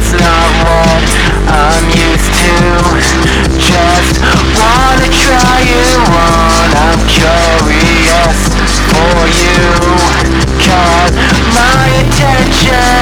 It's not what I'm used to. Just wanna try you on. I'm curious for you. Caught my attention.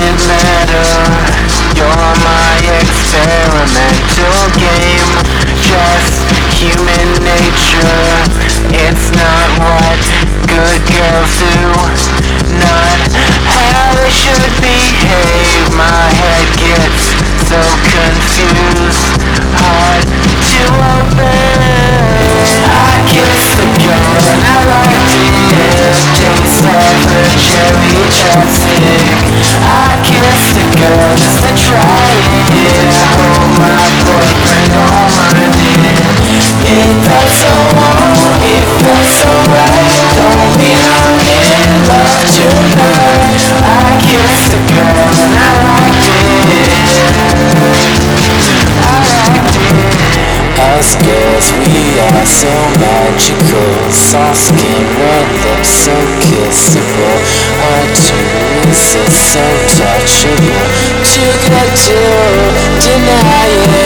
doesn't matter. You're my experimental game Just human nature It's not what good girls soft skin, red lips so kissable Our genius is so touchable. To get to, deny it.